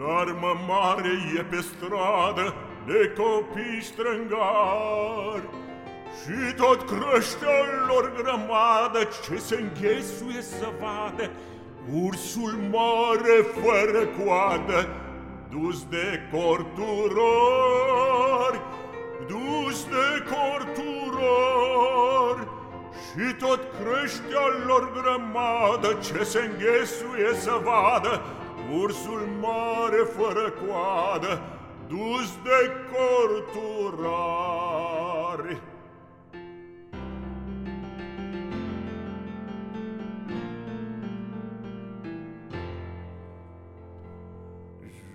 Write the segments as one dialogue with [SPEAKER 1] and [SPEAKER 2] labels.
[SPEAKER 1] alarmă mare e pe stradă de copii strângari. Și tot crește lor grămadă ce se înghesuie să vadă. Ursul mare fără coadă, dus de corturori Dus de corturori Și tot crește lor grămadă ce se înghesuie să vadă Ursul mare fără coadă, dus de corturari.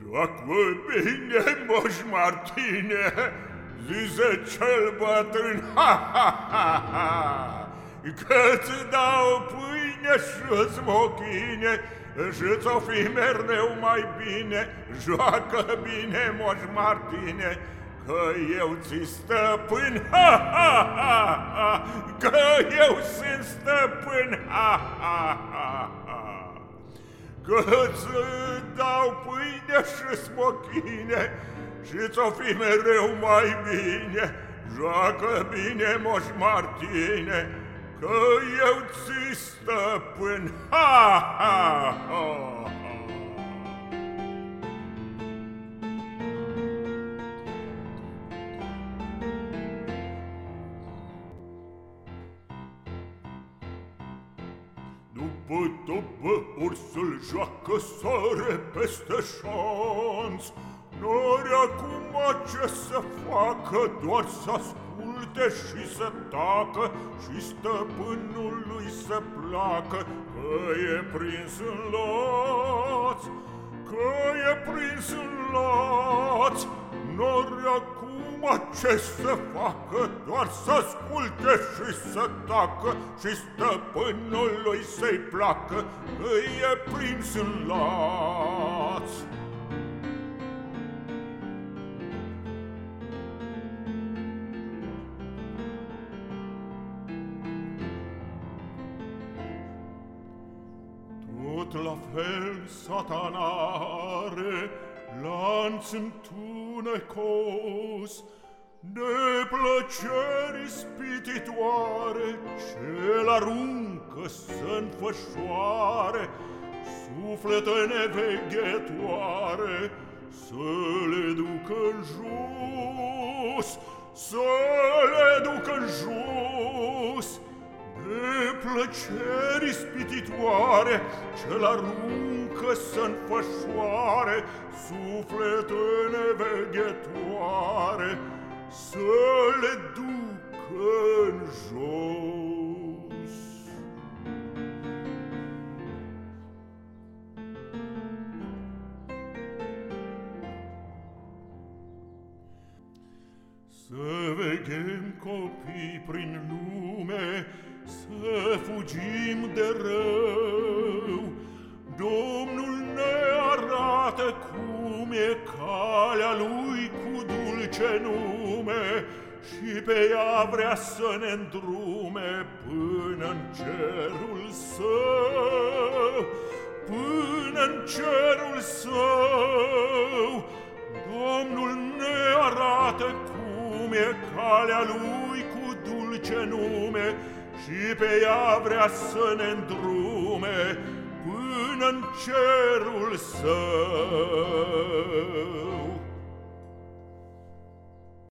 [SPEAKER 1] Joacă bine, moș Martine, zise cel bătrân, ha, ha, ha, ha, că-ți dau pâine și smochine, și ți-o fi mereu mai bine, joacă bine, moș Martine, Că eu ți stăpân, ha, ha, ha, ha, Că eu sunt stăpân, ha, ha, ha, ha. Că-ți dau pâine și smochine Și ți-o fi mereu mai bine, Joacă bine, moș Martine, Că eu ți stăpân, ha, ha, ha, După tobă ursul joacă sare peste șanț. N-are acum ce să facă, doar să asculte asculte și să tacă și stăpânului să placă că e prins în laț, că e prins în laț. Nori acum ce să facă, doar să asculte și să tacă și stăpânului să-i placă că e prins în laț. Tot la fel satanare, lanț întunecos, plăceri spititoare, ce-l aruncă să-nfășoare, suflete neveghetoare, să le ducă în jos, să le ducă în jos, plăceri spititoare Ce-l aruncă să-nfășoare Suflete neveghetoare Să le ducă în jos. Să veghem copii prin lume să fugim de rău. Domnul ne arată cum e calea lui cu dulce nume și pe ea vrea să ne îndrume până în cerul său, până în cerul său. Domnul ne arată cum e calea lui cu dulce nume și pe ea vrea să ne îndrume până în cerul său.